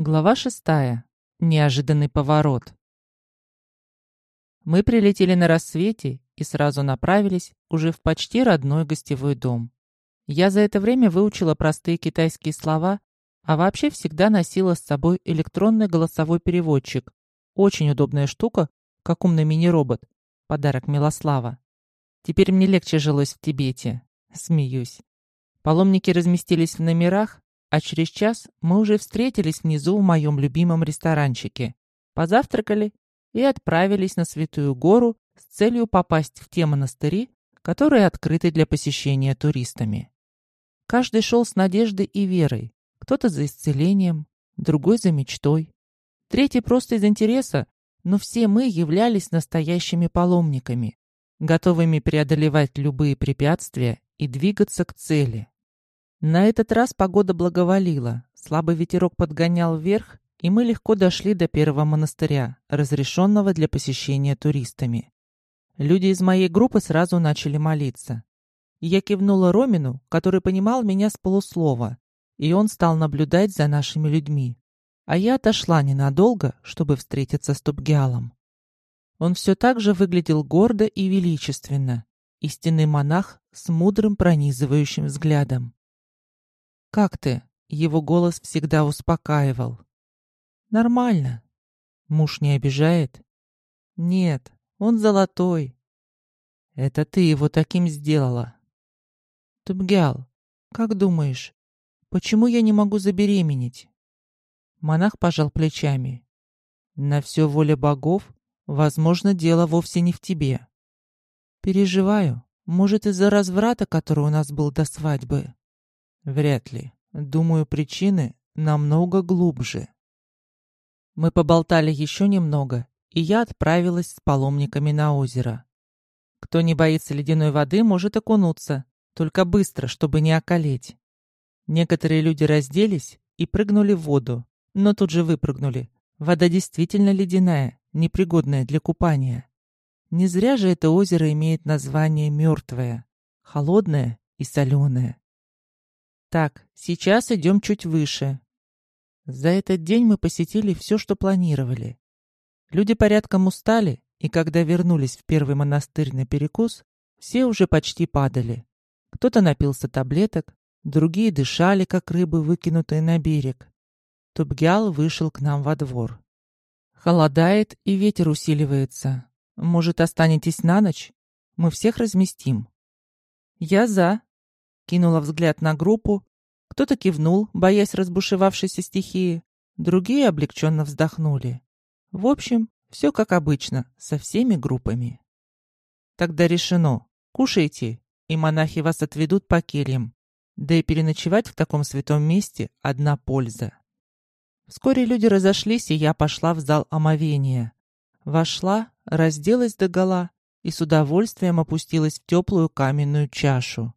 Глава шестая. Неожиданный поворот. Мы прилетели на рассвете и сразу направились уже в почти родной гостевой дом. Я за это время выучила простые китайские слова, а вообще всегда носила с собой электронный голосовой переводчик. Очень удобная штука, как умный мини-робот. Подарок Милослава. Теперь мне легче жилось в Тибете. Смеюсь. Паломники разместились в номерах, а через час мы уже встретились внизу в моем любимом ресторанчике, позавтракали и отправились на Святую Гору с целью попасть в те монастыри, которые открыты для посещения туристами. Каждый шел с надеждой и верой, кто-то за исцелением, другой за мечтой, третий просто из интереса, но все мы являлись настоящими паломниками, готовыми преодолевать любые препятствия и двигаться к цели. На этот раз погода благоволила, слабый ветерок подгонял вверх, и мы легко дошли до первого монастыря, разрешенного для посещения туристами. Люди из моей группы сразу начали молиться. Я кивнула Ромину, который понимал меня с полуслова, и он стал наблюдать за нашими людьми. А я отошла ненадолго, чтобы встретиться с Тупгиалом. Он все так же выглядел гордо и величественно, истинный монах с мудрым пронизывающим взглядом. «Как ты?» Его голос всегда успокаивал. «Нормально. Муж не обижает?» «Нет, он золотой». «Это ты его таким сделала». «Тубгял, как думаешь, почему я не могу забеременеть?» Монах пожал плечами. «На все воля богов, возможно, дело вовсе не в тебе. Переживаю, может, из-за разврата, который у нас был до свадьбы. Вряд ли. Думаю, причины намного глубже. Мы поболтали еще немного, и я отправилась с паломниками на озеро. Кто не боится ледяной воды, может окунуться, только быстро, чтобы не околеть. Некоторые люди разделись и прыгнули в воду, но тут же выпрыгнули. Вода действительно ледяная, непригодная для купания. Не зря же это озеро имеет название «мертвое», холодное и соленое. Так, сейчас идем чуть выше. За этот день мы посетили все, что планировали. Люди порядком устали, и когда вернулись в первый монастырь на перекус, все уже почти падали. Кто-то напился таблеток, другие дышали, как рыбы, выкинутые на берег. Тубгял вышел к нам во двор. Холодает, и ветер усиливается. Может, останетесь на ночь? Мы всех разместим. Я за, кинула взгляд на группу. Кто-то кивнул, боясь разбушевавшейся стихии. Другие облегченно вздохнули. В общем, все как обычно, со всеми группами. Тогда решено. Кушайте, и монахи вас отведут по кельям. Да и переночевать в таком святом месте – одна польза. Вскоре люди разошлись, и я пошла в зал омовения. Вошла, разделась догола и с удовольствием опустилась в теплую каменную чашу.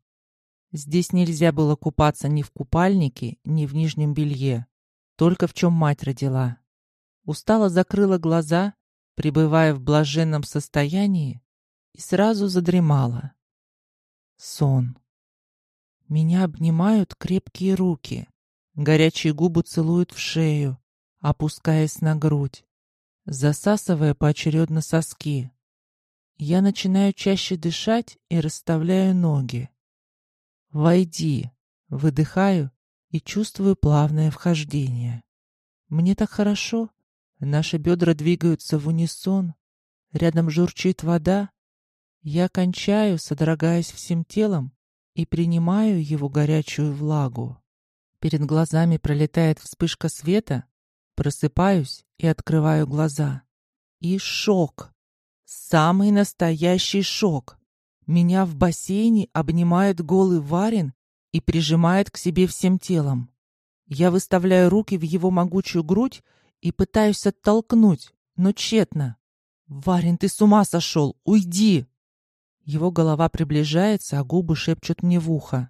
Здесь нельзя было купаться ни в купальнике, ни в нижнем белье, только в чем мать родила. Устало закрыла глаза, пребывая в блаженном состоянии, и сразу задремала. Сон. Меня обнимают крепкие руки, горячие губы целуют в шею, опускаясь на грудь, засасывая поочередно соски. Я начинаю чаще дышать и расставляю ноги. «Войди!» Выдыхаю и чувствую плавное вхождение. Мне так хорошо. Наши бедра двигаются в унисон. Рядом журчит вода. Я кончаю, содрогаясь всем телом, и принимаю его горячую влагу. Перед глазами пролетает вспышка света. Просыпаюсь и открываю глаза. И шок. Самый настоящий шок. Меня в бассейне обнимает голый Варин и прижимает к себе всем телом. Я выставляю руки в его могучую грудь и пытаюсь оттолкнуть, но тщетно. «Варин, ты с ума сошел! Уйди!» Его голова приближается, а губы шепчут мне в ухо.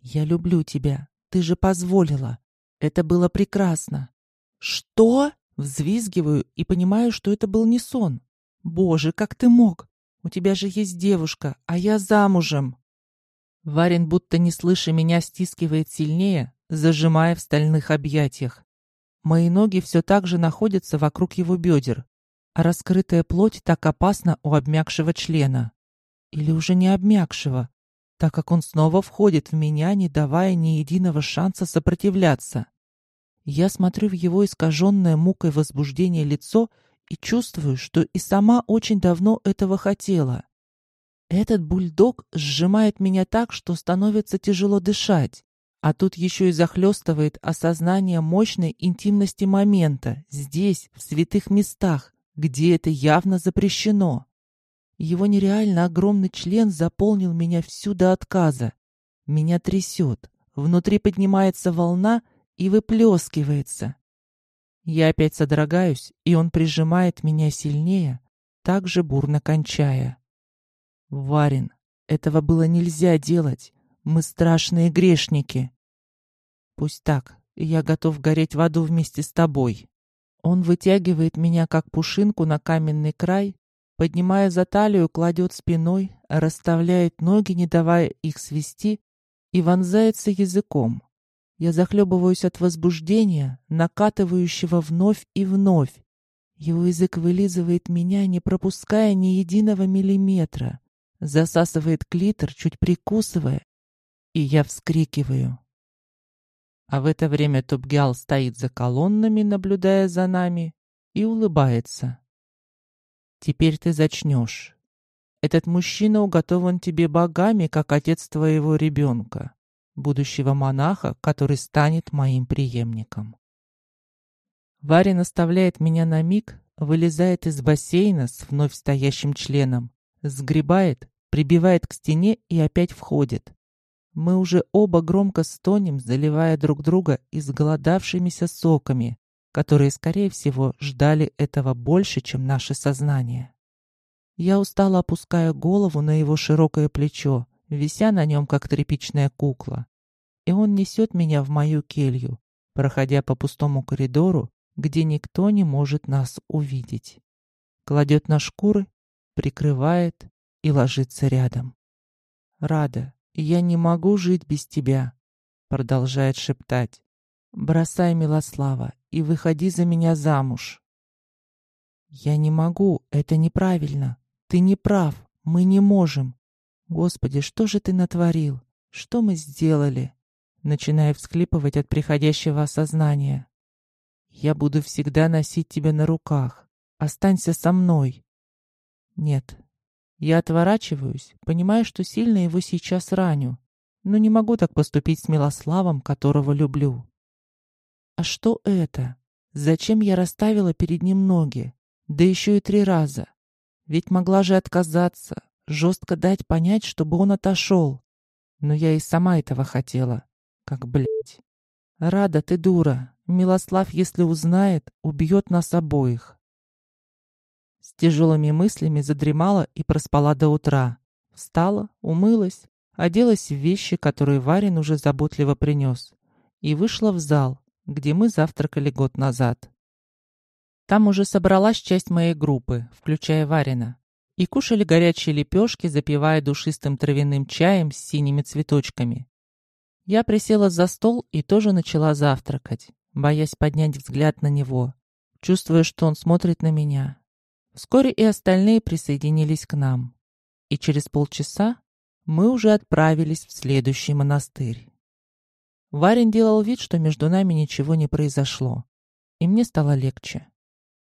«Я люблю тебя. Ты же позволила. Это было прекрасно». «Что?» Взвизгиваю и понимаю, что это был не сон. «Боже, как ты мог? У тебя же есть девушка, а я замужем!» Варин, будто не слыша меня, стискивает сильнее, зажимая в стальных объятиях. Мои ноги все так же находятся вокруг его бедер, а раскрытая плоть так опасна у обмякшего члена. Или уже не обмякшего, так как он снова входит в меня, не давая ни единого шанса сопротивляться. Я смотрю в его искаженное мукой возбуждение лицо и чувствую, что и сама очень давно этого хотела. Этот бульдог сжимает меня так, что становится тяжело дышать. А тут еще и захлестывает осознание мощной интимности момента, здесь, в святых местах, где это явно запрещено. Его нереально огромный член заполнил меня всю до отказа. Меня трясет, внутри поднимается волна и выплескивается. Я опять содрогаюсь, и он прижимает меня сильнее, так же бурно кончая. Варин, этого было нельзя делать. Мы страшные грешники. Пусть так, я готов гореть в аду вместе с тобой. Он вытягивает меня, как пушинку, на каменный край, поднимая за талию, кладет спиной, расставляет ноги, не давая их свести, и вонзается языком. Я захлебываюсь от возбуждения, накатывающего вновь и вновь. Его язык вылизывает меня, не пропуская ни единого миллиметра, засасывает клитор, чуть прикусывая, и я вскрикиваю. А в это время Топгиал стоит за колоннами, наблюдая за нами, и улыбается. «Теперь ты зачнешь. Этот мужчина уготован тебе богами, как отец твоего ребенка, будущего монаха, который станет моим преемником». Варя наставляет меня на миг, вылезает из бассейна с вновь стоящим членом, сгребает, прибивает к стене и опять входит. Мы уже оба громко стонем, заливая друг друга изголодавшимися соками, которые, скорее всего, ждали этого больше, чем наше сознание. Я устало опускаю голову на его широкое плечо, вися на нем, как тряпичная кукла. И он несет меня в мою келью, проходя по пустому коридору, где никто не может нас увидеть. Кладет на шкуры, прикрывает и ложится рядом. Рада, «Я не могу жить без тебя», — продолжает шептать. «Бросай, Милослава, и выходи за меня замуж». «Я не могу, это неправильно. Ты не прав, мы не можем. Господи, что же ты натворил? Что мы сделали?» Начинаю всхлипывать от приходящего осознания. «Я буду всегда носить тебя на руках. Останься со мной». «Нет, я отворачиваюсь, понимая, что сильно его сейчас раню, но не могу так поступить с Милославом, которого люблю. А что это? Зачем я расставила перед ним ноги? Да еще и три раза. Ведь могла же отказаться, жестко дать понять, чтобы он отошел. Но я и сама этого хотела. Как, блядь. Рада, ты дура. Милослав, если узнает, убьет нас обоих. С тяжелыми мыслями задремала и проспала до утра. Встала, умылась, оделась в вещи, которые Варин уже заботливо принес, и вышла в зал, где мы завтракали год назад. Там уже собралась часть моей группы, включая Варина, и кушали горячие лепешки, запивая душистым травяным чаем с синими цветочками. Я присела за стол и тоже начала завтракать, боясь поднять взгляд на него, чувствуя, что он смотрит на меня, Вскоре и остальные присоединились к нам. И через полчаса мы уже отправились в следующий монастырь. Варин делал вид, что между нами ничего не произошло, и мне стало легче.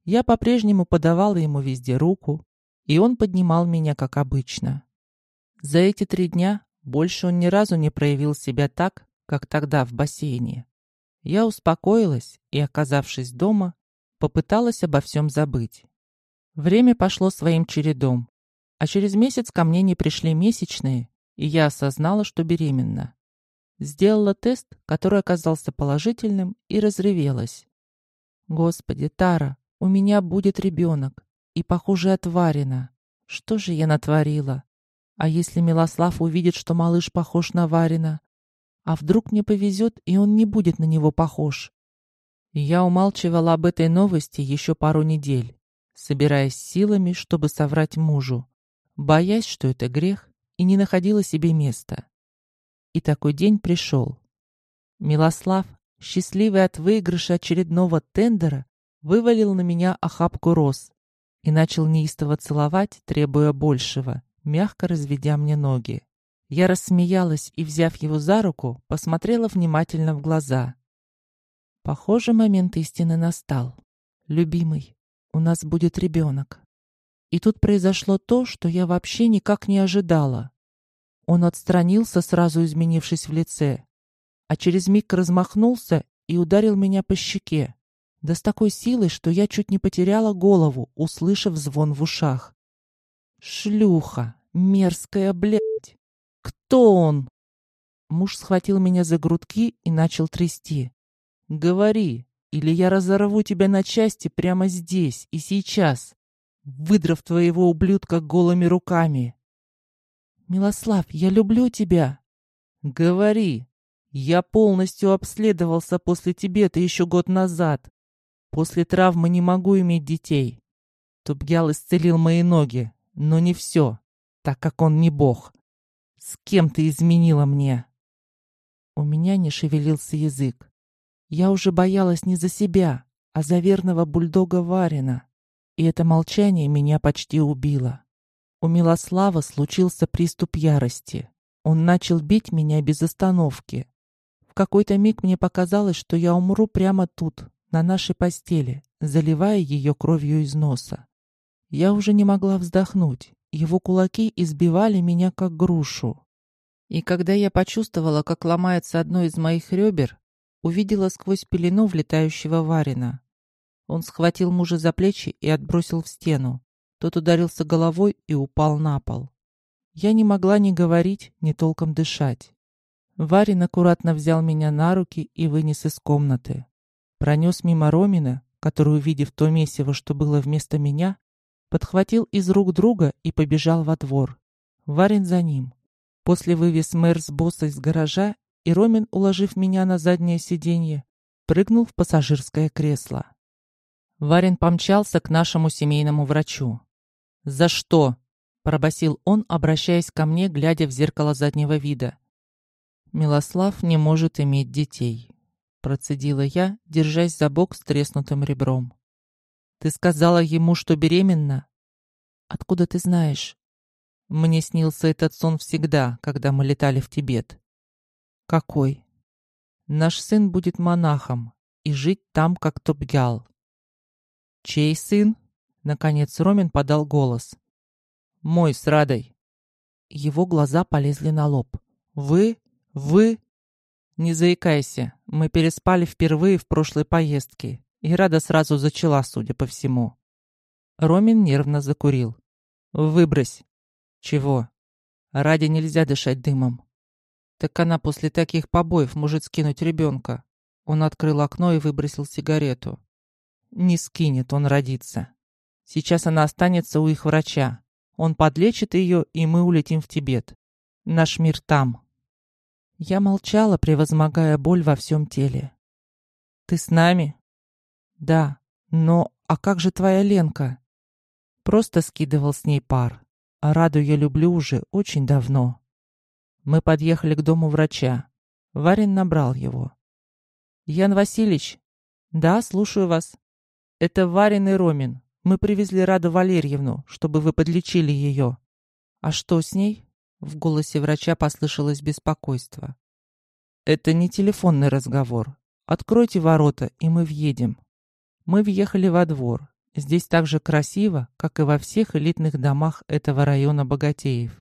Я по-прежнему подавала ему везде руку, и он поднимал меня, как обычно. За эти три дня больше он ни разу не проявил себя так, как тогда в бассейне. Я успокоилась и, оказавшись дома, попыталась обо всем забыть. Время пошло своим чередом, а через месяц ко мне не пришли месячные, и я осознала, что беременна. Сделала тест, который оказался положительным, и разревелась. Господи, Тара, у меня будет ребенок, и, похоже, отварена. Что же я натворила? А если Милослав увидит, что малыш похож на Варина? А вдруг мне повезет, и он не будет на него похож? Я умалчивала об этой новости еще пару недель собираясь силами, чтобы соврать мужу, боясь, что это грех, и не находила себе места. И такой день пришел. Милослав, счастливый от выигрыша очередного тендера, вывалил на меня охапку роз и начал неистово целовать, требуя большего, мягко разведя мне ноги. Я рассмеялась и, взяв его за руку, посмотрела внимательно в глаза. Похоже, момент истины настал. «Любимый, у нас будет ребенок». И тут произошло то, что я вообще никак не ожидала. Он отстранился, сразу изменившись в лице, а через миг размахнулся и ударил меня по щеке. Да с такой силой, что я чуть не потеряла голову, услышав звон в ушах. «Шлюха! Мерзкая, блядь! Кто он?» Муж схватил меня за грудки и начал трясти. «Говори, или я разорву тебя на части прямо здесь и сейчас, выдрав твоего ублюдка голыми руками». «Милослав, я люблю тебя!» «Говори! Я полностью обследовался после тебя-то еще год назад. После травмы не могу иметь детей. Тубгял исцелил мои ноги, но не все, так как он не бог. С кем ты изменила мне?» У меня не шевелился язык. Я уже боялась не за себя, а за верного бульдога Варина. И это молчание меня почти убило. У Милослава случился приступ ярости. Он начал бить меня без остановки. В какой-то миг мне показалось, что я умру прямо тут, на нашей постели, заливая ее кровью из носа. Я уже не могла вздохнуть. Его кулаки избивали меня, как грушу. И когда я почувствовала, как ломается одно из моих ребер, увидела сквозь пелену влетающего Варина. Он схватил мужа за плечи и отбросил в стену. Тот ударился головой и упал на пол. Я не могла ни говорить, ни толком дышать. Варин аккуратно взял меня на руки и вынес из комнаты. Пронес мимо Ромина, который, увидев то месиво, что было вместо меня, подхватил из рук друга и побежал во двор. Варин за ним. После вывез мэр с босса из гаража, и Ромин, уложив меня на заднее сиденье, прыгнул в пассажирское кресло. Варин помчался к нашему семейному врачу. «За что?» – пробасил он, обращаясь ко мне, глядя в зеркало заднего вида. «Милослав не может иметь детей», Процедила я, держась за бок с треснутым ребром. «Ты сказала ему, что беременна?» «Откуда ты знаешь?» «Мне снился этот сон всегда, когда мы летали в Тибет». «Какой?» «Наш сын будет монахом и жить там, как Топгял». «Чей сын?» Наконец Ромин подал голос. «Мой с Радой». Его глаза полезли на лоб. «Вы? Вы?» «Не заикайся, мы переспали впервые в прошлой поездке, и Рада сразу зачала, судя по всему». Ромин нервно закурил. «Выбрось». «Чего?» «Раде нельзя дышать дымом». «Так она после таких побоев может скинуть ребенка». Он открыл окно и выбросил сигарету. «Не скинет, он родится. Сейчас она останется у их врача. Он подлечит ее, и мы улетим в Тибет. Наш мир там». Я молчала, превозмогая боль во всем теле. «Ты с нами?» «Да, но а как же твоя Ленка?» Просто скидывал с ней пар. А Раду я люблю уже очень давно. Мы подъехали к дому врача. Варин набрал его. «Ян Васильевич?» «Да, слушаю вас». «Это Варин и Ромин. Мы привезли Раду Валерьевну, чтобы вы подлечили ее». «А что с ней?» В голосе врача послышалось беспокойство. «Это не телефонный разговор. Откройте ворота, и мы въедем». Мы въехали во двор. Здесь так же красиво, как и во всех элитных домах этого района богатеев.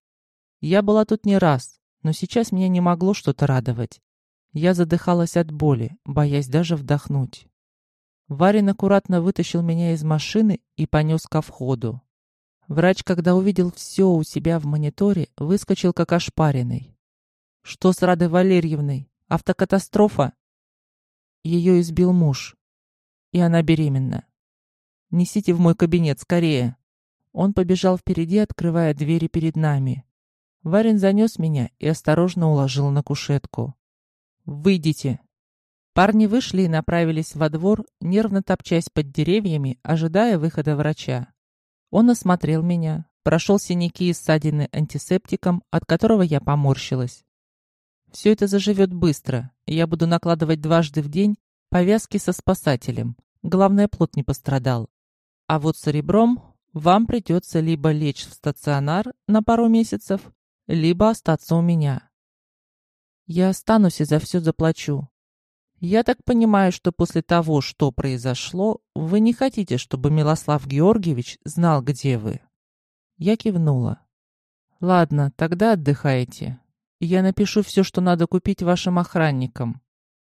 Я была тут не раз, но сейчас меня не могло что-то радовать. Я задыхалась от боли, боясь даже вдохнуть. Варин аккуратно вытащил меня из машины и понес ко входу. Врач, когда увидел все у себя в мониторе, выскочил как ошпаренный. «Что с Радой Валерьевной? Автокатастрофа?» Ее избил муж. И она беременна. «Несите в мой кабинет, скорее!» Он побежал впереди, открывая двери перед нами. Варин занес меня и осторожно уложил на кушетку. «Выйдите!» Парни вышли и направились во двор, нервно топчась под деревьями, ожидая выхода врача. Он осмотрел меня, прошел синяки и ссадины антисептиком, от которого я поморщилась. Все это заживет быстро, я буду накладывать дважды в день повязки со спасателем. Главное, плод не пострадал. А вот с ребром вам придется либо лечь в стационар на пару месяцев, либо остаться у меня. Я останусь и за все заплачу. Я так понимаю, что после того, что произошло, вы не хотите, чтобы Милослав Георгиевич знал, где вы. Я кивнула. Ладно, тогда отдыхайте. Я напишу все, что надо купить вашим охранникам,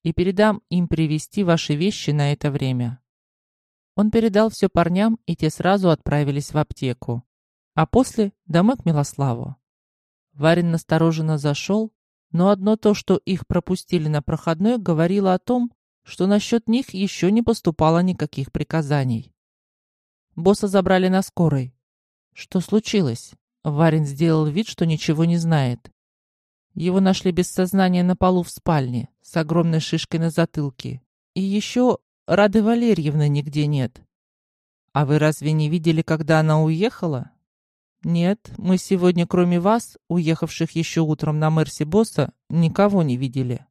и передам им привезти ваши вещи на это время. Он передал все парням, и те сразу отправились в аптеку, а после домой к Милославу. Варин настороженно зашел, но одно то, что их пропустили на проходной, говорило о том, что насчет них еще не поступало никаких приказаний. Босса забрали на скорой. Что случилось? Варин сделал вид, что ничего не знает. Его нашли без сознания на полу в спальне, с огромной шишкой на затылке. И еще Рады Валерьевны нигде нет. А вы разве не видели, когда она уехала? Нет, мы сегодня, кроме вас, уехавших еще утром на Мерси Босса, никого не видели.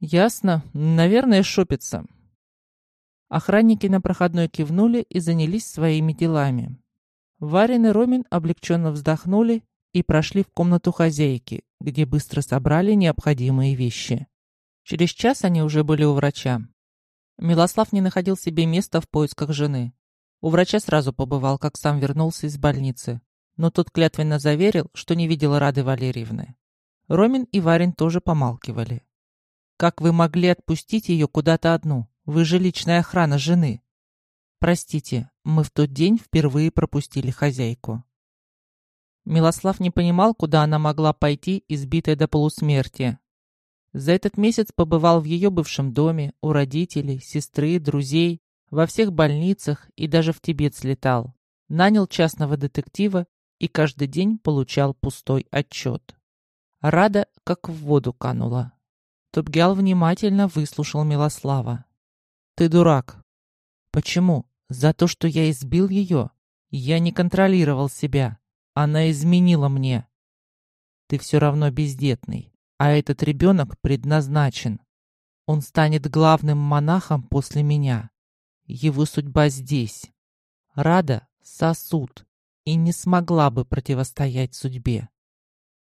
Ясно. Наверное, шопится. Охранники на проходной кивнули и занялись своими делами. Варин и Ромин облегченно вздохнули и прошли в комнату хозяйки, где быстро собрали необходимые вещи. Через час они уже были у врача. Милослав не находил себе места в поисках жены. У врача сразу побывал, как сам вернулся из больницы. Но тот клятвенно заверил, что не видел Рады Валерьевны. Ромин и Варин тоже помалкивали. «Как вы могли отпустить ее куда-то одну? Вы же личная охрана жены». «Простите, мы в тот день впервые пропустили хозяйку». Милослав не понимал, куда она могла пойти, избитая до полусмерти. За этот месяц побывал в ее бывшем доме, у родителей, сестры, друзей, во всех больницах и даже в Тибет слетал. Нанял частного детектива и каждый день получал пустой отчет. Рада как в воду канула. Топгял внимательно выслушал Милослава. «Ты дурак». «Почему? За то, что я избил ее? Я не контролировал себя. Она изменила мне». «Ты все равно бездетный. А этот ребенок предназначен. Он станет главным монахом после меня. Его судьба здесь. Рада — сосуд, и не смогла бы противостоять судьбе.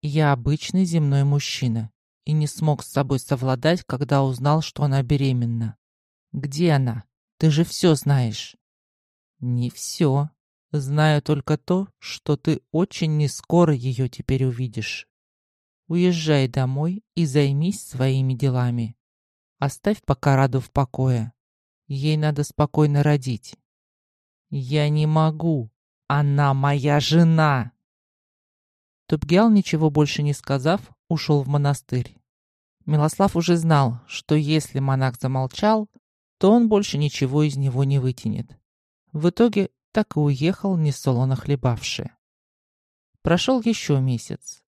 Я обычный земной мужчина и не смог с собой совладать, когда узнал, что она беременна. Где она? Ты же все знаешь. Не все. Знаю только то, что ты очень нескоро ее теперь увидишь. Уезжай домой и займись своими делами. Оставь пока Раду в покое. Ей надо спокойно родить. Я не могу. Она моя жена. Тупгиал, ничего больше не сказав, ушел в монастырь. Милослав уже знал, что если монах замолчал, то он больше ничего из него не вытянет. В итоге так и уехал, несолоно хлебавши. Прошел еще месяц.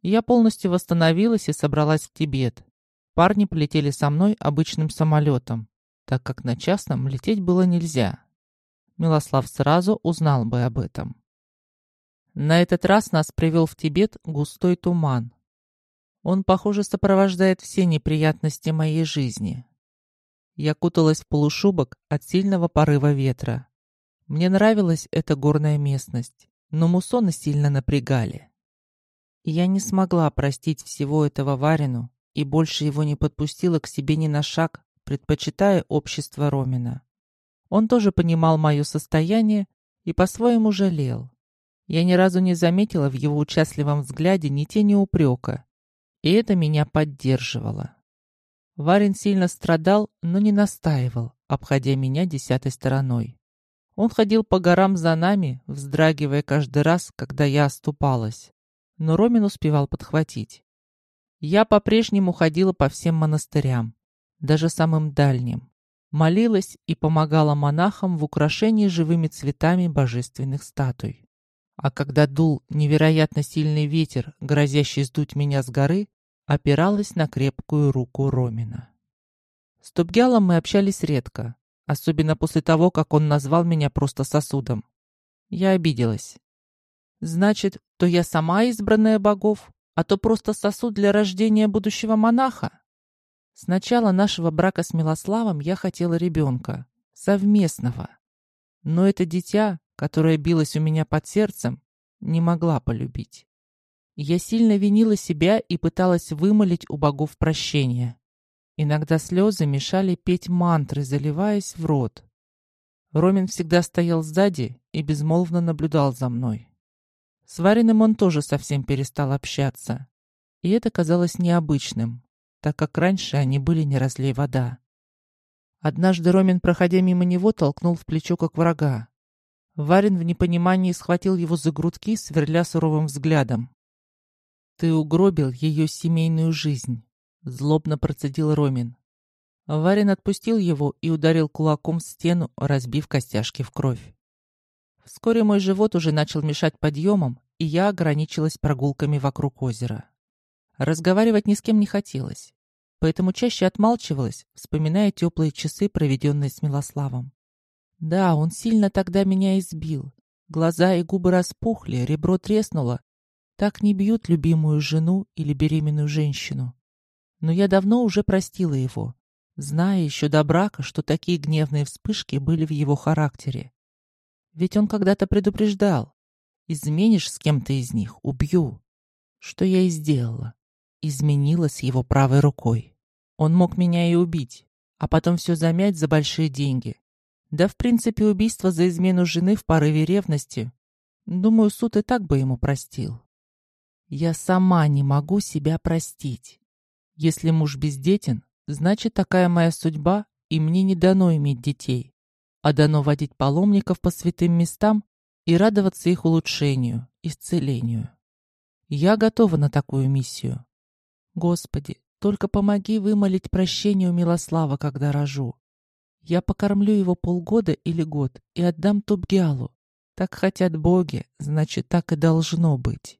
Я полностью восстановилась и собралась в Тибет. Парни полетели со мной обычным самолетом, так как на частном лететь было нельзя. Милослав сразу узнал бы об этом. На этот раз нас привел в Тибет густой туман. Он, похоже, сопровождает все неприятности моей жизни. Я куталась в полушубок от сильного порыва ветра. Мне нравилась эта горная местность, но муссоны сильно напрягали. Я не смогла простить всего этого Варину и больше его не подпустила к себе ни на шаг, предпочитая общество Ромина. Он тоже понимал мое состояние и по-своему жалел. Я ни разу не заметила в его участливом взгляде ни тени упрека, и это меня поддерживало. Варин сильно страдал, но не настаивал, обходя меня десятой стороной. Он ходил по горам за нами, вздрагивая каждый раз, когда я оступалась но Ромин успевал подхватить. Я по-прежнему ходила по всем монастырям, даже самым дальним, молилась и помогала монахам в украшении живыми цветами божественных статуй. А когда дул невероятно сильный ветер, грозящий сдуть меня с горы, опиралась на крепкую руку Ромина. С Тубгялом мы общались редко, особенно после того, как он назвал меня просто сосудом. Я обиделась. Значит, то я сама избранная богов, а то просто сосуд для рождения будущего монаха. С начала нашего брака с Милославом я хотела ребенка, совместного. Но это дитя, которое билось у меня под сердцем, не могла полюбить. Я сильно винила себя и пыталась вымолить у богов прощения. Иногда слезы мешали петь мантры, заливаясь в рот. Ромин всегда стоял сзади и безмолвно наблюдал за мной. С Вариным он тоже совсем перестал общаться. И это казалось необычным, так как раньше они были не разлей вода. Однажды Ромин, проходя мимо него, толкнул в плечо как врага. Варин в непонимании схватил его за грудки, сверля суровым взглядом. «Ты угробил ее семейную жизнь», — злобно процедил Ромин. Варин отпустил его и ударил кулаком в стену, разбив костяшки в кровь. Вскоре мой живот уже начал мешать подъемом, и я ограничилась прогулками вокруг озера. Разговаривать ни с кем не хотелось, поэтому чаще отмалчивалась, вспоминая теплые часы, проведенные с Милославом. Да, он сильно тогда меня избил. Глаза и губы распухли, ребро треснуло. Так не бьют любимую жену или беременную женщину. Но я давно уже простила его, зная еще до брака, что такие гневные вспышки были в его характере. Ведь он когда-то предупреждал. Изменишь с кем-то из них — убью. Что я и сделала. Изменила с его правой рукой. Он мог меня и убить, а потом все замять за большие деньги. Да, в принципе, убийство за измену жены в порыве ревности. Думаю, суд и так бы ему простил. Я сама не могу себя простить. Если муж бездетен, значит, такая моя судьба, и мне не дано иметь детей а дано водить паломников по святым местам и радоваться их улучшению, исцелению. Я готова на такую миссию. Господи, только помоги вымолить прощение у Милослава, когда рожу. Я покормлю его полгода или год и отдам Тубгиалу. Так хотят боги, значит, так и должно быть.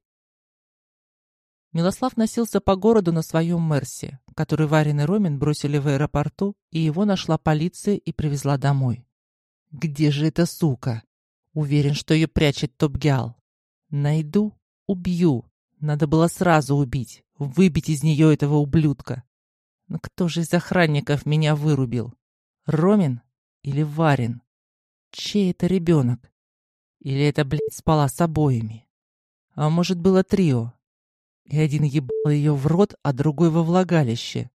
Милослав носился по городу на своем Мерсе, который Варин и Ромин бросили в аэропорту, и его нашла полиция и привезла домой. Где же эта сука? Уверен, что ее прячет Топгиал. Найду, убью. Надо было сразу убить, выбить из нее этого ублюдка. Но кто же из охранников меня вырубил? Ромин или Варин? Чей это ребенок? Или это, блядь, спала с обоими? А может, было трио? И один ебал ее в рот, а другой во влагалище.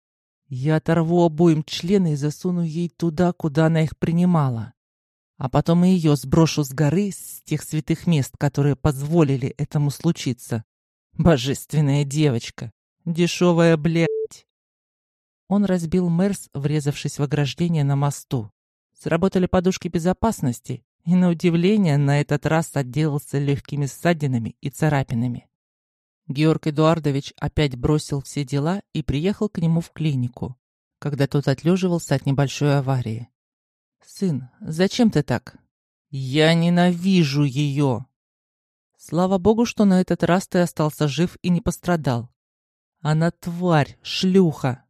Я оторву обоим члены и засуну ей туда, куда она их принимала. А потом и ее сброшу с горы, с тех святых мест, которые позволили этому случиться. Божественная девочка. Дешевая блядь. Он разбил Мерс, врезавшись в ограждение на мосту. Сработали подушки безопасности, и, на удивление, на этот раз отделался легкими ссадинами и царапинами. Георг Эдуардович опять бросил все дела и приехал к нему в клинику, когда тот отлеживался от небольшой аварии. «Сын, зачем ты так?» «Я ненавижу ее!» «Слава богу, что на этот раз ты остался жив и не пострадал. Она тварь, шлюха!»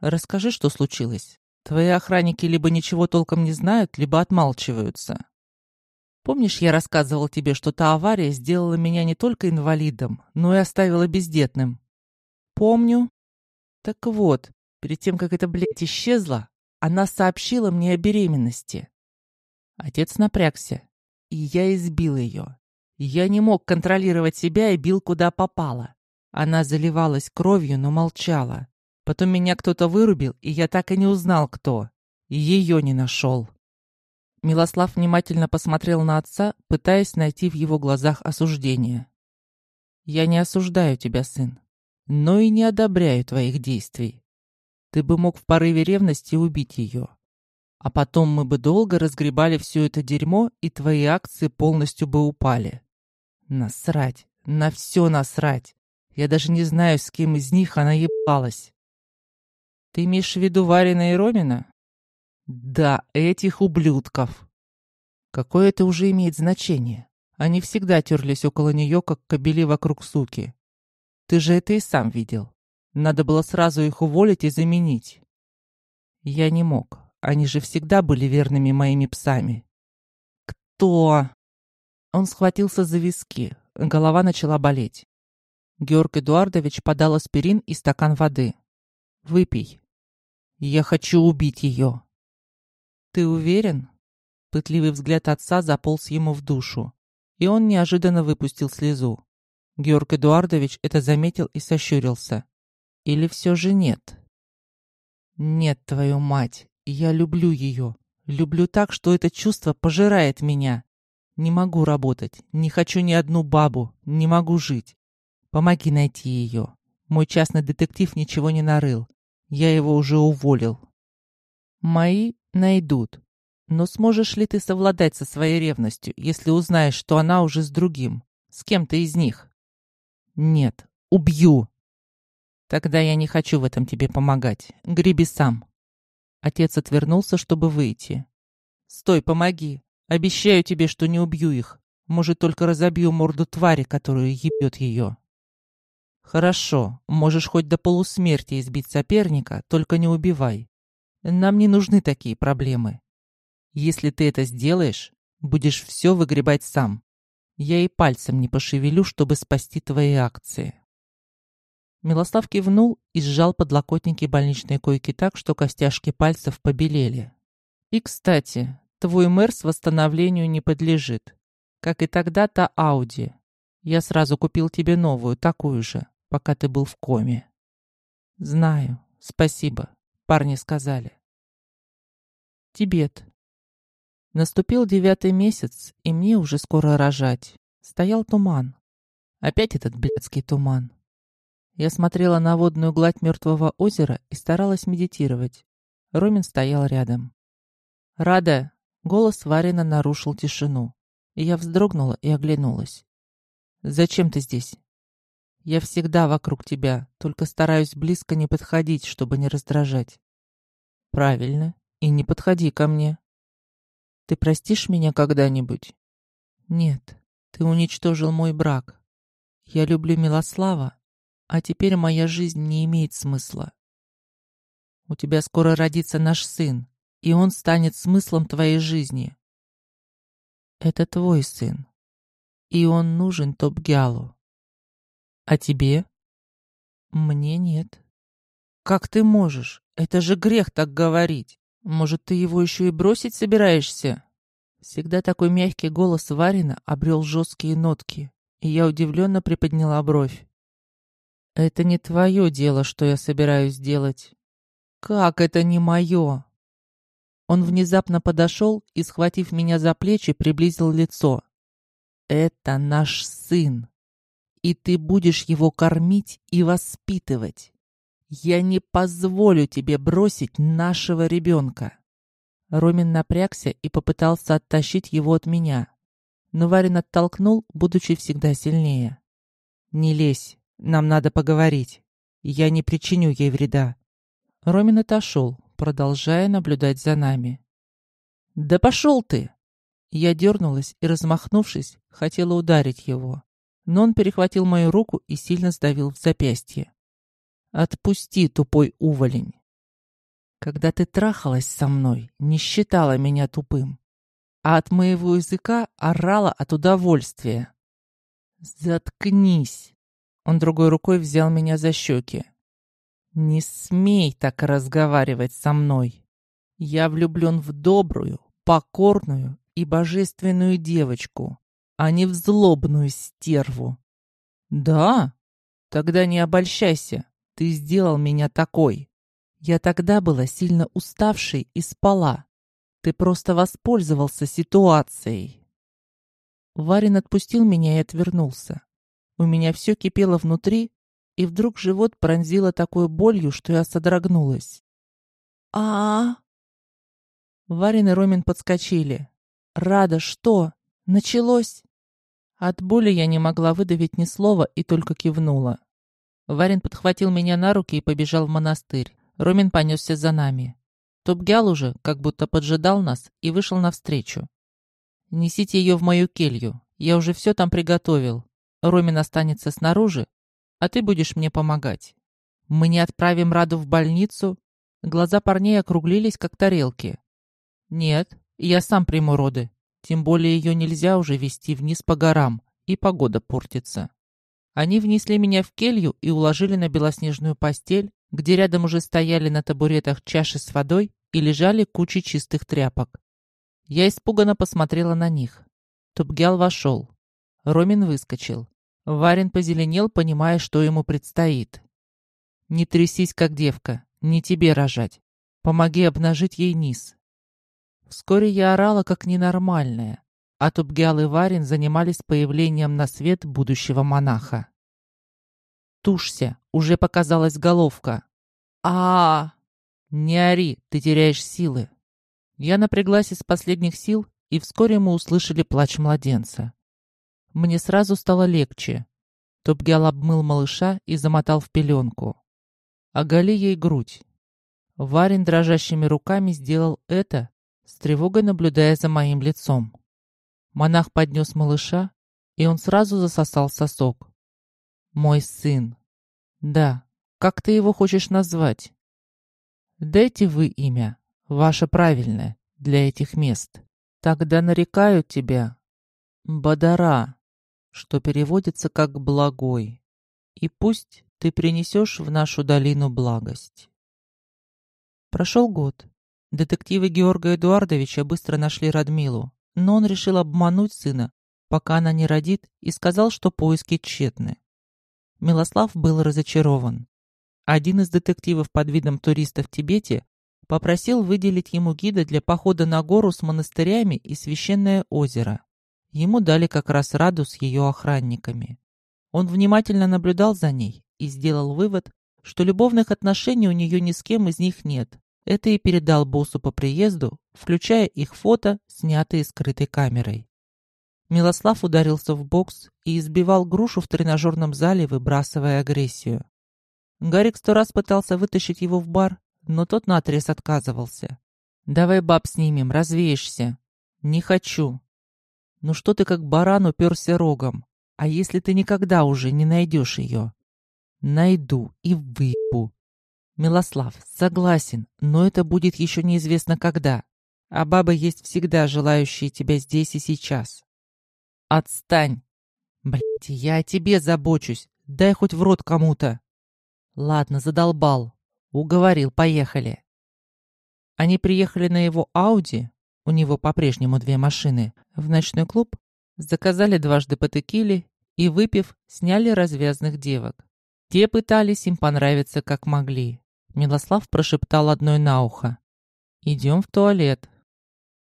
«Расскажи, что случилось. Твои охранники либо ничего толком не знают, либо отмалчиваются». Помнишь, я рассказывал тебе, что та авария сделала меня не только инвалидом, но и оставила бездетным? Помню. Так вот, перед тем, как эта блядь исчезла, она сообщила мне о беременности. Отец напрягся, и я избил ее. Я не мог контролировать себя и бил куда попало. Она заливалась кровью, но молчала. Потом меня кто-то вырубил, и я так и не узнал, кто. И ее не нашел. Милослав внимательно посмотрел на отца, пытаясь найти в его глазах осуждение. «Я не осуждаю тебя, сын, но и не одобряю твоих действий. Ты бы мог в порыве ревности убить ее. А потом мы бы долго разгребали все это дерьмо, и твои акции полностью бы упали. Насрать, на все насрать. Я даже не знаю, с кем из них она ебалась. Ты имеешь в виду Варина и Ромина? Да, этих ублюдков. Какое это уже имеет значение? Они всегда терлись около нее, как кобели вокруг суки. Ты же это и сам видел. Надо было сразу их уволить и заменить. Я не мог. Они же всегда были верными моими псами. Кто? Он схватился за виски. Голова начала болеть. Георг Эдуардович подал аспирин и стакан воды. «Выпей. Я хочу убить ее». «Ты уверен?» Пытливый взгляд отца заполз ему в душу, и он неожиданно выпустил слезу. Георг Эдуардович это заметил и сощурился. «Или все же нет?» «Нет, твою мать, я люблю ее. Люблю так, что это чувство пожирает меня. Не могу работать, не хочу ни одну бабу, не могу жить. Помоги найти ее. Мой частный детектив ничего не нарыл. Я его уже уволил. Мои найдут. Но сможешь ли ты совладать со своей ревностью, если узнаешь, что она уже с другим? С кем-то из них? Нет, убью. Тогда я не хочу в этом тебе помогать. Греби сам. Отец отвернулся, чтобы выйти. Стой, помоги. Обещаю тебе, что не убью их. Может, только разобью морду твари, которая ебет ее. Хорошо, можешь хоть до полусмерти избить соперника, только не убивай. Нам не нужны такие проблемы. Если ты это сделаешь, будешь все выгребать сам. Я и пальцем не пошевелю, чтобы спасти твои акции. Милослав кивнул и сжал подлокотники больничной койки так, что костяшки пальцев побелели. И, кстати, твой мэр с восстановлению не подлежит. Как и тогда та Ауди. Я сразу купил тебе новую, такую же пока ты был в коме. Знаю. Спасибо. Парни сказали. Тибет. Наступил девятый месяц, и мне уже скоро рожать. Стоял туман. Опять этот блядский туман. Я смотрела на водную гладь мертвого озера и старалась медитировать. Ромин стоял рядом. «Рада!» — голос Варина нарушил тишину. Я вздрогнула и оглянулась. «Зачем ты здесь?» Я всегда вокруг тебя, только стараюсь близко не подходить, чтобы не раздражать. Правильно. И не подходи ко мне. Ты простишь меня когда-нибудь? Нет. Ты уничтожил мой брак. Я люблю Милослава, а теперь моя жизнь не имеет смысла. У тебя скоро родится наш сын, и он станет смыслом твоей жизни. Это твой сын, и он нужен Топгялу. А тебе? Мне нет. Как ты можешь? Это же грех так говорить. Может, ты его еще и бросить собираешься? Всегда такой мягкий голос Варина обрел жесткие нотки, и я удивленно приподняла бровь. «Это не твое дело, что я собираюсь делать». «Как это не мое?» Он внезапно подошел и, схватив меня за плечи, приблизил лицо. «Это наш сын и ты будешь его кормить и воспитывать. Я не позволю тебе бросить нашего ребенка». Ромин напрягся и попытался оттащить его от меня. Но Варин оттолкнул, будучи всегда сильнее. «Не лезь, нам надо поговорить. Я не причиню ей вреда». Ромин отошел, продолжая наблюдать за нами. «Да пошел ты!» Я дернулась и, размахнувшись, хотела ударить его но он перехватил мою руку и сильно сдавил в запястье. «Отпусти, тупой уволень!» Когда ты трахалась со мной, не считала меня тупым, а от моего языка орала от удовольствия. «Заткнись!» Он другой рукой взял меня за щеки. «Не смей так разговаривать со мной. Я влюблен в добрую, покорную и божественную девочку, а не в злобную стерву. Да? Тогда не обольщайся. Ты сделал меня такой. Я тогда была сильно уставшей и спала. Ты просто воспользовался ситуацией. Варин отпустил меня и отвернулся. У меня все кипело внутри, и вдруг живот пронзило такой болью, что я содрогнулась. а а, -а. Варин и Ромин подскочили. «Рада, что? Началось?» От боли я не могла выдавить ни слова и только кивнула. Варин подхватил меня на руки и побежал в монастырь. Ромин понесся за нами. Топгял уже как будто поджидал нас и вышел навстречу. «Несите ее в мою келью. Я уже все там приготовил. Ромин останется снаружи, а ты будешь мне помогать. Мы не отправим Раду в больницу?» Глаза парней округлились, как тарелки. «Нет, я сам приму роды. Тем более ее нельзя уже вести вниз по горам, и погода портится. Они внесли меня в келью и уложили на белоснежную постель, где рядом уже стояли на табуретах чаши с водой и лежали кучи чистых тряпок. Я испуганно посмотрела на них. Тупгял вошел. Ромин выскочил. Варин позеленел, понимая, что ему предстоит. «Не трясись, как девка, не тебе рожать. Помоги обнажить ей низ». Вскоре я орала, как ненормальная, а Тупгял и Варин занимались появлением на свет будущего монаха. «Тушься, уже показалась головка». А, -а, а «Не ори, ты теряешь силы». Я напряглась из последних сил, и вскоре мы услышали плач младенца. Мне сразу стало легче. Топгял обмыл малыша и замотал в пеленку. Оголи ей грудь. Варин дрожащими руками сделал это, с тревогой наблюдая за моим лицом. Монах поднес малыша, и он сразу засосал сосок. «Мой сын». «Да, как ты его хочешь назвать?» Дайте вы имя, ваше правильное, для этих мест. Тогда нарекают тебя Бадара, что переводится как «благой». И пусть ты принесешь в нашу долину благость. Прошел год. Детективы Георга Эдуардовича быстро нашли Радмилу, но он решил обмануть сына, пока она не родит, и сказал, что поиски тщетны. Милослав был разочарован. Один из детективов под видом туриста в Тибете попросил выделить ему гида для похода на гору с монастырями и священное озеро. Ему дали как раз Раду с ее охранниками. Он внимательно наблюдал за ней и сделал вывод, что любовных отношений у нее ни с кем из них нет. Это и передал боссу по приезду, включая их фото, снятые скрытой камерой. Милослав ударился в бокс и избивал грушу в тренажерном зале, выбрасывая агрессию. Гарик сто раз пытался вытащить его в бар, но тот наотрез отказывался. «Давай баб снимем, развеешься». «Не хочу». «Ну что ты как баран уперся рогом? А если ты никогда уже не найдешь ее?» «Найду и выебу». «Милослав, согласен, но это будет еще неизвестно когда. А бабы есть всегда желающие тебя здесь и сейчас». «Отстань!» «Блядь, я о тебе забочусь. Дай хоть в рот кому-то». Ладно, задолбал. Уговорил, поехали. Они приехали на его Ауди, у него по-прежнему две машины, в ночной клуб, заказали дважды по и, выпив, сняли развязных девок. Те пытались им понравиться как могли. Милослав прошептал одной на ухо. «Идем в туалет».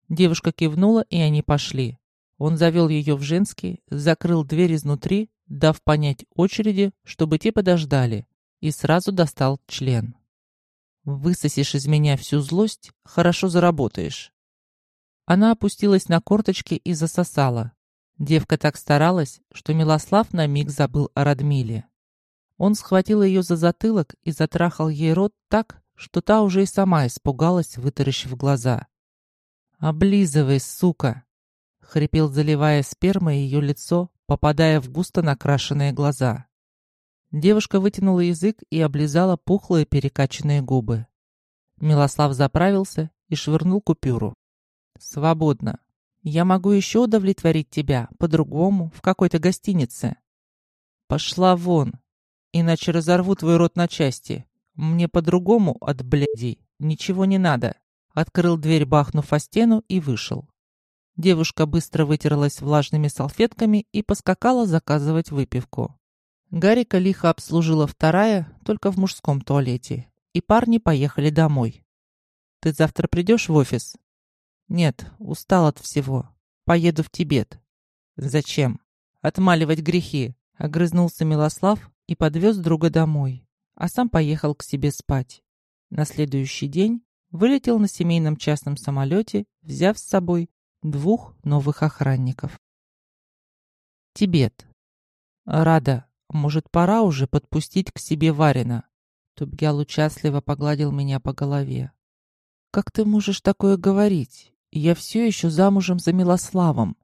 Девушка кивнула, и они пошли. Он завел ее в женский, закрыл дверь изнутри, дав понять очереди, чтобы те подождали, и сразу достал член. «Высосешь из меня всю злость, хорошо заработаешь». Она опустилась на корточки и засосала. Девка так старалась, что Милослав на миг забыл о Радмиле. Он схватил ее за затылок и затрахал ей рот так, что та уже и сама испугалась, вытаращив глаза. «Облизывай, сука!» — хрипел, заливая спермой ее лицо, попадая в густо накрашенные глаза. Девушка вытянула язык и облизала пухлые перекачанные губы. Милослав заправился и швырнул купюру. «Свободно. Я могу еще удовлетворить тебя, по-другому, в какой-то гостинице». «Пошла вон, иначе разорву твой рот на части. Мне по-другому от блядей ничего не надо». Открыл дверь, бахнув о стену, и вышел. Девушка быстро вытерлась влажными салфетками и поскакала заказывать выпивку. Гарика лихо обслужила вторая, только в мужском туалете, и парни поехали домой. «Ты завтра придешь в офис?» «Нет, устал от всего. Поеду в Тибет». «Зачем?» «Отмаливать грехи», — огрызнулся Милослав и подвез друга домой, а сам поехал к себе спать. На следующий день вылетел на семейном частном самолете, взяв с собой двух новых охранников. Тибет. Рада, может, пора уже подпустить к себе Варина?» Тубгял участливо погладил меня по голове. «Как ты можешь такое говорить? Я все еще замужем за Милославом».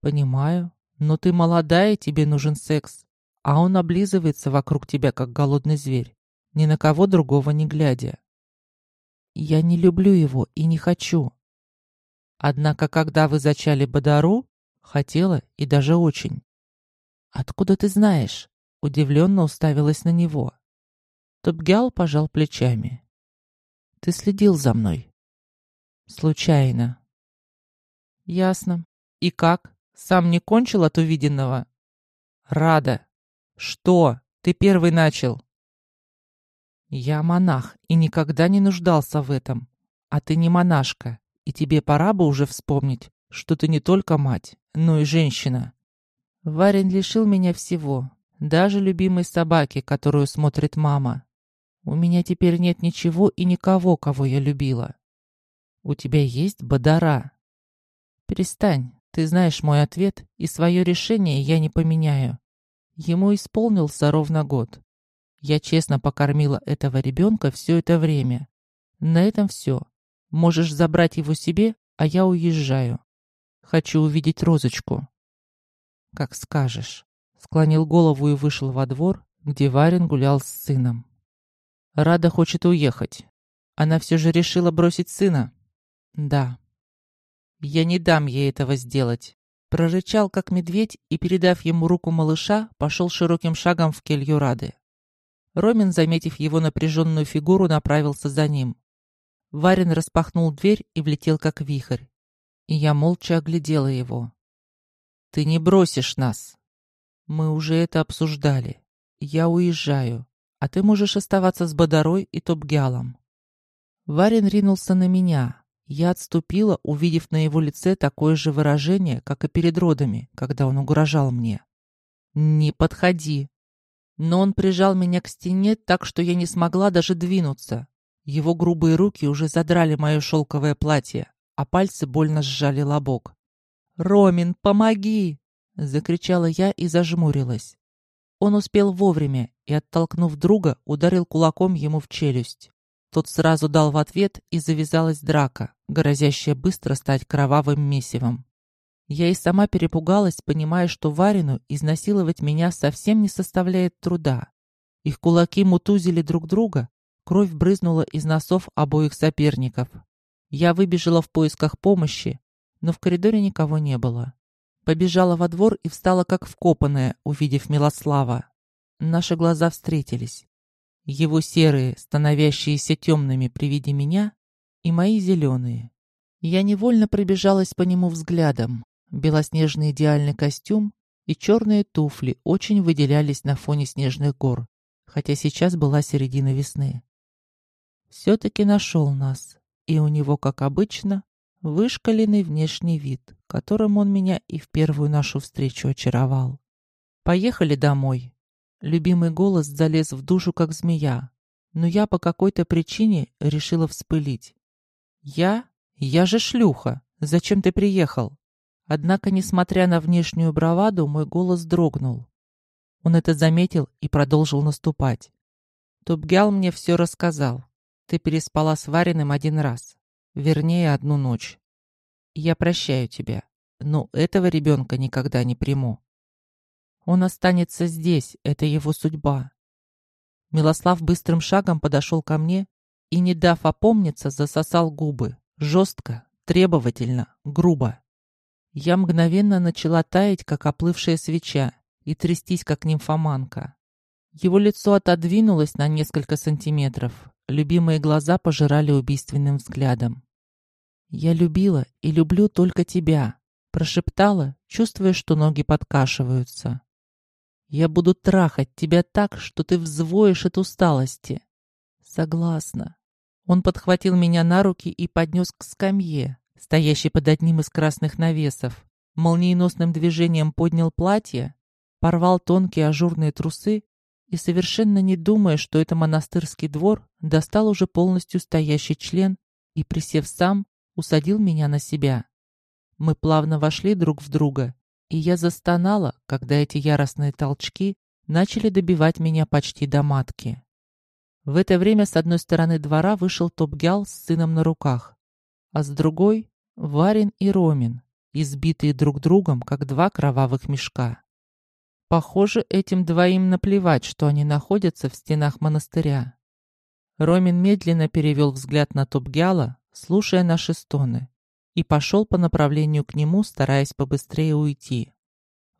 «Понимаю, но ты молодая, тебе нужен секс, а он облизывается вокруг тебя, как голодный зверь, ни на кого другого не глядя». «Я не люблю его и не хочу». «Однако, когда вы зачали Бадару, хотела и даже очень». «Откуда ты знаешь?» Удивленно уставилась на него. Топгял пожал плечами. «Ты следил за мной?» «Случайно». «Ясно. И как? Сам не кончил от увиденного?» «Рада. Что? Ты первый начал». «Я монах и никогда не нуждался в этом. А ты не монашка, и тебе пора бы уже вспомнить, что ты не только мать, но и женщина. Варин лишил меня всего, даже любимой собаки, которую смотрит мама. У меня теперь нет ничего и никого, кого я любила. У тебя есть бодара. Перестань, ты знаешь мой ответ, и свое решение я не поменяю. Ему исполнился ровно год. Я честно покормила этого ребенка все это время. На этом все. Можешь забрать его себе, а я уезжаю. Хочу увидеть розочку. Как скажешь. Склонил голову и вышел во двор, где Варин гулял с сыном. Рада хочет уехать. Она все же решила бросить сына. Да. Я не дам ей этого сделать. Прорычал, как медведь, и, передав ему руку малыша, пошел широким шагом в келью Рады. Ромин, заметив его напряженную фигуру, направился за ним. Варин распахнул дверь и влетел как вихрь. И я молча оглядела его. «Ты не бросишь нас!» «Мы уже это обсуждали. Я уезжаю, а ты можешь оставаться с Бодарой и Топгялом». Варин ринулся на меня. Я отступила, увидев на его лице такое же выражение, как и перед родами, когда он угрожал мне. «Не подходи!» Но он прижал меня к стене так, что я не смогла даже двинуться. Его грубые руки уже задрали мое шелковое платье, а пальцы больно сжали лобок. «Ромин, помоги!» — закричала я и зажмурилась. Он успел вовремя и, оттолкнув друга, ударил кулаком ему в челюсть. Тот сразу дал в ответ, и завязалась драка, грозящая быстро стать кровавым месивом. Я и сама перепугалась, понимая, что Варину изнасиловать меня совсем не составляет труда. Их кулаки мутузили друг друга, Кровь брызнула из носов обоих соперников. Я выбежала в поисках помощи, но в коридоре никого не было. Побежала во двор и встала как вкопанная, увидев Милослава. Наши глаза встретились. Его серые, становящиеся темными при виде меня, и мои зеленые. Я невольно пробежалась по нему взглядом. Белоснежный идеальный костюм и черные туфли очень выделялись на фоне снежных гор, хотя сейчас была середина весны все-таки нашел нас, и у него, как обычно, вышкаленный внешний вид, которым он меня и в первую нашу встречу очаровал. Поехали домой. Любимый голос залез в душу, как змея, но я по какой-то причине решила вспылить. «Я? Я же шлюха! Зачем ты приехал?» Однако, несмотря на внешнюю браваду, мой голос дрогнул. Он это заметил и продолжил наступать. Топгял мне все рассказал. Ты переспала с Вариным один раз. Вернее, одну ночь. Я прощаю тебя, но этого ребенка никогда не приму. Он останется здесь, это его судьба. Милослав быстрым шагом подошел ко мне и, не дав опомниться, засосал губы. Жестко, требовательно, грубо. Я мгновенно начала таять, как оплывшая свеча, и трястись, как нимфоманка. Его лицо отодвинулось на несколько сантиметров, Любимые глаза пожирали убийственным взглядом. «Я любила и люблю только тебя», — прошептала, чувствуя, что ноги подкашиваются. «Я буду трахать тебя так, что ты взвоишь от усталости». «Согласна». Он подхватил меня на руки и поднес к скамье, стоящей под одним из красных навесов. Молниеносным движением поднял платье, порвал тонкие ажурные трусы и, совершенно не думая, что это монастырский двор, достал уже полностью стоящий член и, присев сам, усадил меня на себя. Мы плавно вошли друг в друга, и я застонала, когда эти яростные толчки начали добивать меня почти до матки. В это время с одной стороны двора вышел Топгял с сыном на руках, а с другой — Варин и Ромин, избитые друг другом, как два кровавых мешка. Похоже, этим двоим наплевать, что они находятся в стенах монастыря. Ромин медленно перевел взгляд на Топгяла, слушая наши стоны, и пошел по направлению к нему, стараясь побыстрее уйти.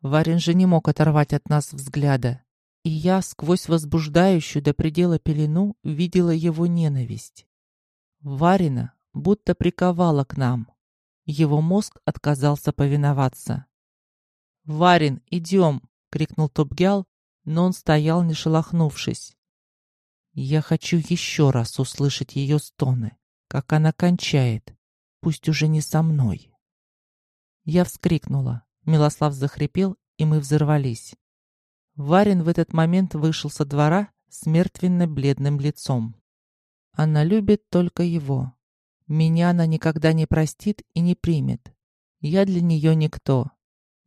Варин же не мог оторвать от нас взгляда, и я сквозь возбуждающую до предела пелену видела его ненависть. Варина будто приковала к нам. Его мозг отказался повиноваться. «Варин, идем!» — крикнул Топгял, но он стоял, не шелохнувшись. Я хочу еще раз услышать ее стоны, как она кончает, пусть уже не со мной. Я вскрикнула. Милослав захрипел, и мы взорвались. Варин в этот момент вышел со двора с мертвенно-бледным лицом. Она любит только его. Меня она никогда не простит и не примет. Я для нее никто.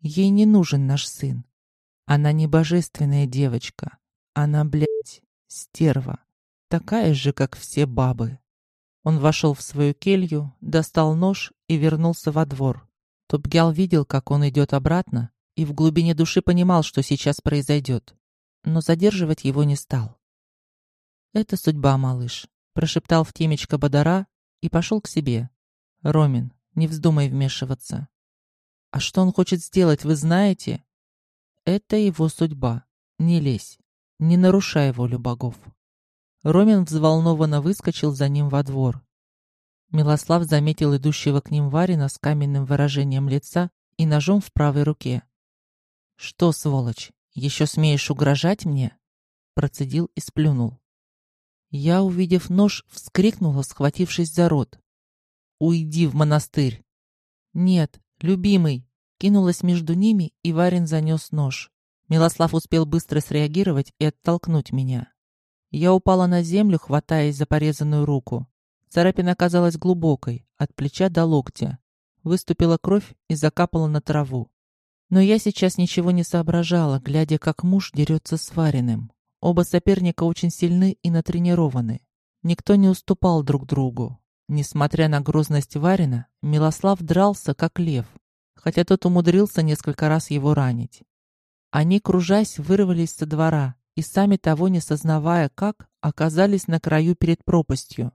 Ей не нужен наш сын. Она не божественная девочка. Она, блядь, стерва. Такая же, как все бабы. Он вошел в свою келью, достал нож и вернулся во двор. Топгял видел, как он идет обратно, и в глубине души понимал, что сейчас произойдет. Но задерживать его не стал. «Это судьба, малыш», — прошептал в темечко Бадара и пошел к себе. «Ромин, не вздумай вмешиваться». «А что он хочет сделать, вы знаете?» «Это его судьба. Не лезь. Не нарушай волю богов». Ромин взволнованно выскочил за ним во двор. Милослав заметил идущего к ним Варина с каменным выражением лица и ножом в правой руке. «Что, сволочь, еще смеешь угрожать мне?» Процедил и сплюнул. Я, увидев нож, вскрикнула, схватившись за рот. «Уйди в монастырь!» «Нет, любимый!» Кинулась между ними, и Варин занес нож. Милослав успел быстро среагировать и оттолкнуть меня. Я упала на землю, хватаясь за порезанную руку. Царапина оказалась глубокой, от плеча до локтя. Выступила кровь и закапала на траву. Но я сейчас ничего не соображала, глядя, как муж дерется с Вариным. Оба соперника очень сильны и натренированы. Никто не уступал друг другу. Несмотря на грозность Варина, Милослав дрался, как лев, хотя тот умудрился несколько раз его ранить. Они, кружась, вырвались со двора и, сами того не сознавая как, оказались на краю перед пропастью.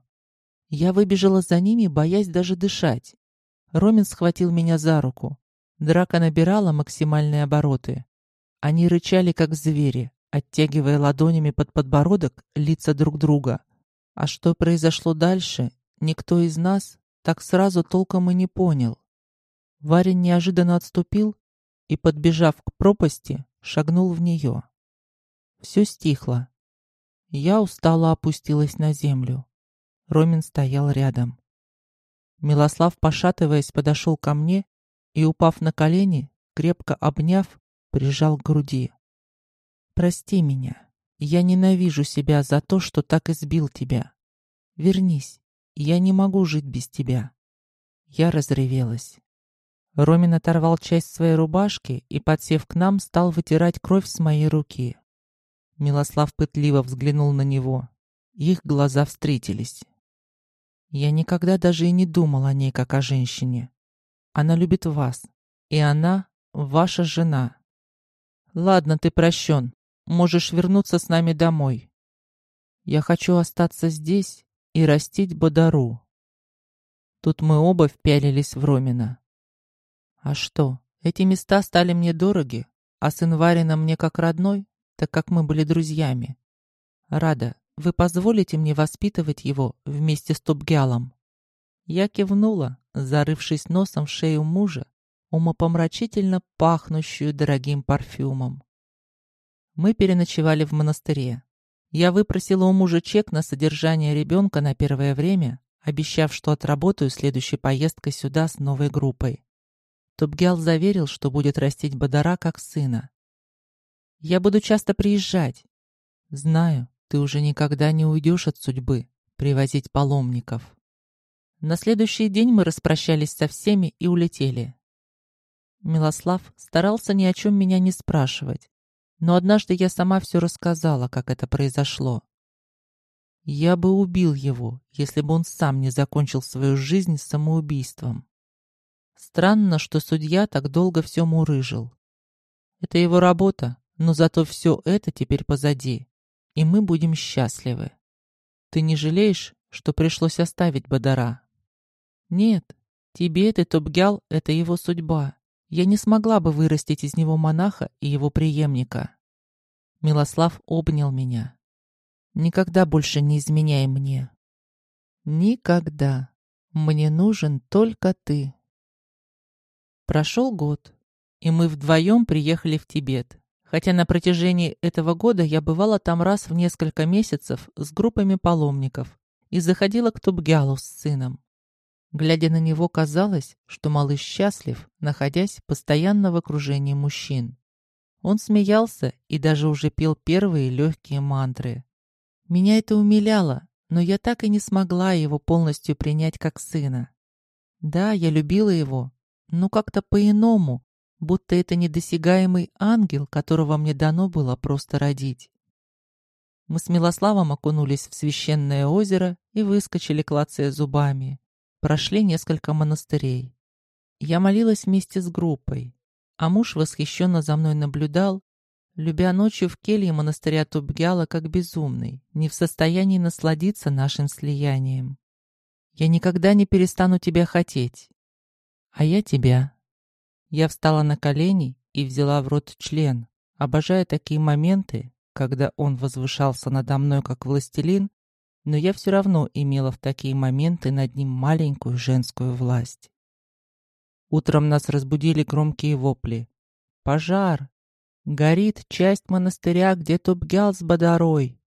Я выбежала за ними, боясь даже дышать. Ромин схватил меня за руку. Драка набирала максимальные обороты. Они рычали, как звери, оттягивая ладонями под подбородок лица друг друга. А что произошло дальше, никто из нас так сразу толком и не понял. Варин неожиданно отступил и, подбежав к пропасти, шагнул в нее. Все стихло. Я устало опустилась на землю. Ромин стоял рядом. Милослав, пошатываясь, подошел ко мне и, упав на колени, крепко обняв, прижал к груди. «Прости меня. Я ненавижу себя за то, что так избил тебя. Вернись. Я не могу жить без тебя». Я разревелась. Ромин оторвал часть своей рубашки и, подсев к нам, стал вытирать кровь с моей руки. Милослав пытливо взглянул на него. Их глаза встретились. Я никогда даже и не думал о ней, как о женщине. Она любит вас, и она ваша жена. Ладно, ты прощен. Можешь вернуться с нами домой. Я хочу остаться здесь и растить Бодару. Тут мы оба впялились в Ромина. А что, эти места стали мне дороги, а сын Варина мне как родной, так как мы были друзьями. Рада, вы позволите мне воспитывать его вместе с Топгялом?» Я кивнула, зарывшись носом в шею мужа, умопомрачительно пахнущую дорогим парфюмом. Мы переночевали в монастыре. Я выпросила у мужа чек на содержание ребенка на первое время, обещав, что отработаю следующей поездкой сюда с новой группой. Топгял заверил, что будет растить Бадара как сына. «Я буду часто приезжать». «Знаю, ты уже никогда не уйдешь от судьбы, привозить паломников. На следующий день мы распрощались со всеми и улетели. Милослав старался ни о чем меня не спрашивать, но однажды я сама все рассказала, как это произошло. Я бы убил его, если бы он сам не закончил свою жизнь самоубийством. Странно, что судья так долго все мурыжил. Это его работа, но зато все это теперь позади и мы будем счастливы. Ты не жалеешь, что пришлось оставить Бадара? Нет, тебе ты Топгял — это его судьба. Я не смогла бы вырастить из него монаха и его преемника. Милослав обнял меня. Никогда больше не изменяй мне. Никогда. Мне нужен только ты. Прошел год, и мы вдвоем приехали в Тибет. Хотя на протяжении этого года я бывала там раз в несколько месяцев с группами паломников и заходила к Тубгялу с сыном. Глядя на него, казалось, что малыш счастлив, находясь постоянно в окружении мужчин. Он смеялся и даже уже пел первые легкие мантры. Меня это умиляло, но я так и не смогла его полностью принять как сына. Да, я любила его, но как-то по-иному, будто это недосягаемый ангел, которого мне дано было просто родить. Мы с Милославом окунулись в священное озеро и выскочили, клацая зубами. Прошли несколько монастырей. Я молилась вместе с группой, а муж восхищенно за мной наблюдал, любя ночью в келье монастыря Тубгяла как безумный, не в состоянии насладиться нашим слиянием. «Я никогда не перестану тебя хотеть, а я тебя». Я встала на колени и взяла в рот член, обожая такие моменты, когда он возвышался надо мной как властелин, но я все равно имела в такие моменты над ним маленькую женскую власть. Утром нас разбудили громкие вопли. «Пожар! Горит часть монастыря, где Топгял с Бадарой!»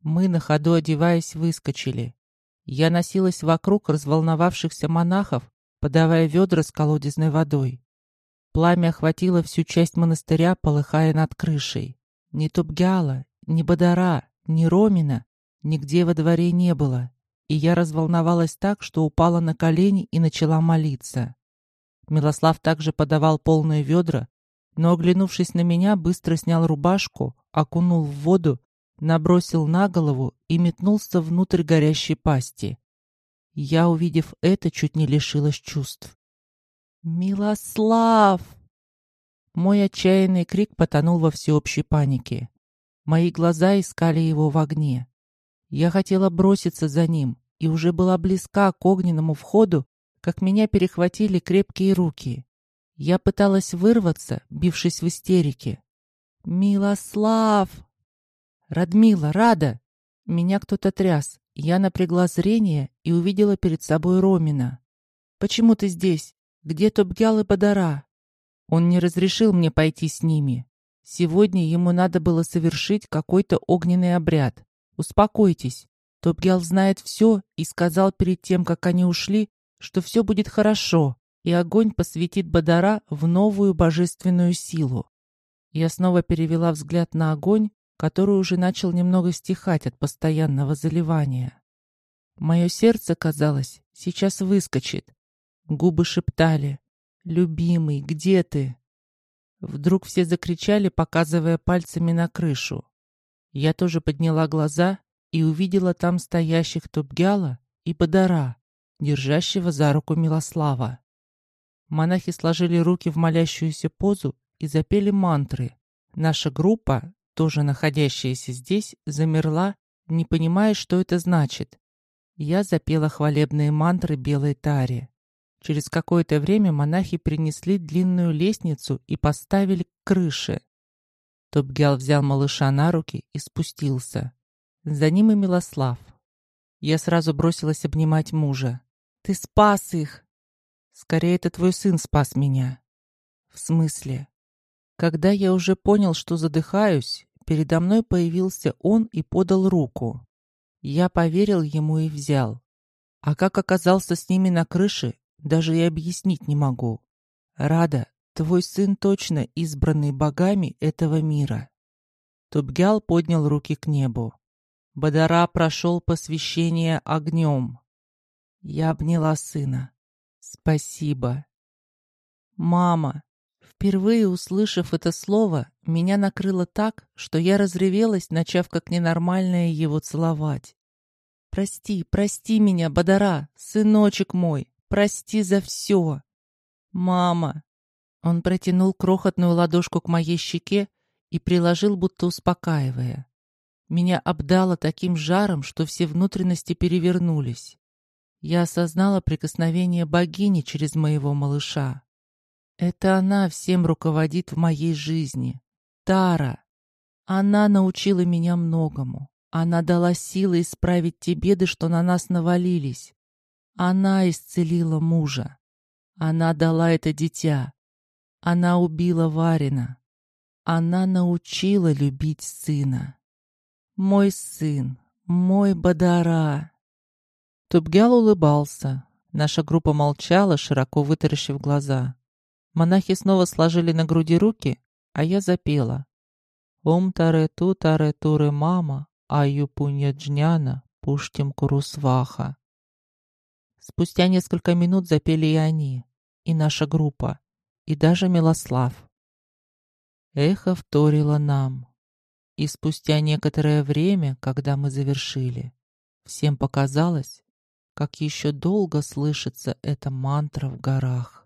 Мы на ходу одеваясь выскочили. Я носилась вокруг разволновавшихся монахов, подавая ведра с колодезной водой. Пламя охватило всю часть монастыря, полыхая над крышей. Ни Топгяла, ни Бадара, ни Ромина нигде во дворе не было, и я разволновалась так, что упала на колени и начала молиться. Милослав также подавал полные ведра, но, оглянувшись на меня, быстро снял рубашку, окунул в воду, набросил на голову и метнулся внутрь горящей пасти. Я, увидев это, чуть не лишилась чувств. «Милослав!» Мой отчаянный крик потонул во всеобщей панике. Мои глаза искали его в огне. Я хотела броситься за ним и уже была близка к огненному входу, как меня перехватили крепкие руки. Я пыталась вырваться, бившись в истерике. «Милослав!» «Радмила, Рада!» Меня кто-то тряс. Я напрягла зрение и увидела перед собой Ромина. «Почему ты здесь? Где Топгял и Бадара?» Он не разрешил мне пойти с ними. Сегодня ему надо было совершить какой-то огненный обряд. Успокойтесь. Топгял знает все и сказал перед тем, как они ушли, что все будет хорошо, и огонь посвятит Бадара в новую божественную силу. Я снова перевела взгляд на огонь, который уже начал немного стихать от постоянного заливания. Мое сердце, казалось, сейчас выскочит. Губы шептали «Любимый, где ты?» Вдруг все закричали, показывая пальцами на крышу. Я тоже подняла глаза и увидела там стоящих Топгяла и Бадара держащего за руку Милослава. Монахи сложили руки в молящуюся позу и запели мантры. Наша группа, тоже находящаяся здесь, замерла, не понимая, что это значит. Я запела хвалебные мантры белой таре. Через какое-то время монахи принесли длинную лестницу и поставили к крыше. Топгял взял малыша на руки и спустился. За ним и Милослав. Я сразу бросилась обнимать мужа. Ты спас их. Скорее, это твой сын спас меня. В смысле? Когда я уже понял, что задыхаюсь, передо мной появился он и подал руку. Я поверил ему и взял. А как оказался с ними на крыше, даже и объяснить не могу. Рада, твой сын точно избранный богами этого мира. Тубгял поднял руки к небу. Бадара прошел посвящение огнем. Я обняла сына. Спасибо. Мама. Впервые услышав это слово, меня накрыло так, что я разревелась, начав как ненормальное его целовать. Прости, прости меня, Бадара, сыночек мой, прости за все. Мама. Он протянул крохотную ладошку к моей щеке и приложил, будто успокаивая. Меня обдало таким жаром, что все внутренности перевернулись. Я осознала прикосновение богини через моего малыша. Это она всем руководит в моей жизни. Тара. Она научила меня многому. Она дала силы исправить те беды, что на нас навалились. Она исцелила мужа. Она дала это дитя. Она убила Варина. Она научила любить сына. Мой сын, мой Бадара. Тубгял улыбался. Наша группа молчала, широко вытаращив глаза. Монахи снова сложили на груди руки, а я запела. «Ом таре ту таре туре мама, аю пуньяджняна, пуштим курусваха». Спустя несколько минут запели и они, и наша группа, и даже Милослав. Эхо вторило нам. И спустя некоторое время, когда мы завершили, всем показалось, как еще долго слышится эта мантра в горах.